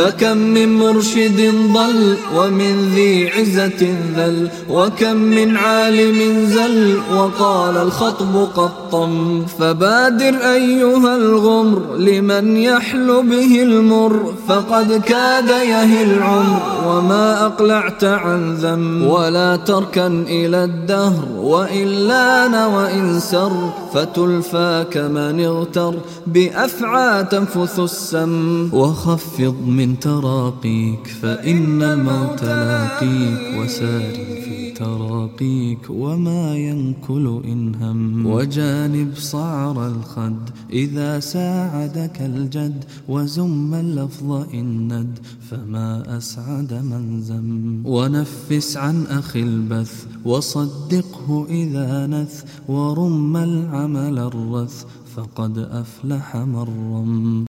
فكم من مرشد ضل ومن ذي عزة ذل وكم من عالم زل وقال الخطب قطم فبادر أيها الغمر لمن يحل به المر فقد كاد يهي العمر وما أقلعت عن ذم ولا تركن إلى الدهر وإن لأن وإن سر فتلفى كمن اغتر بأفعى تنفث السم وخفض من تراقيك فإن الموت لاقيك وساري في تراقيك وما ينكل إن هم. وجانب صعر الخد إذا ساعدك الجد وزم اللفظ إن ند فما أسعد من زم. ونفس عن أخي البث وصدقه إذا نث ورم العمل الرث فقد أفلح من رم.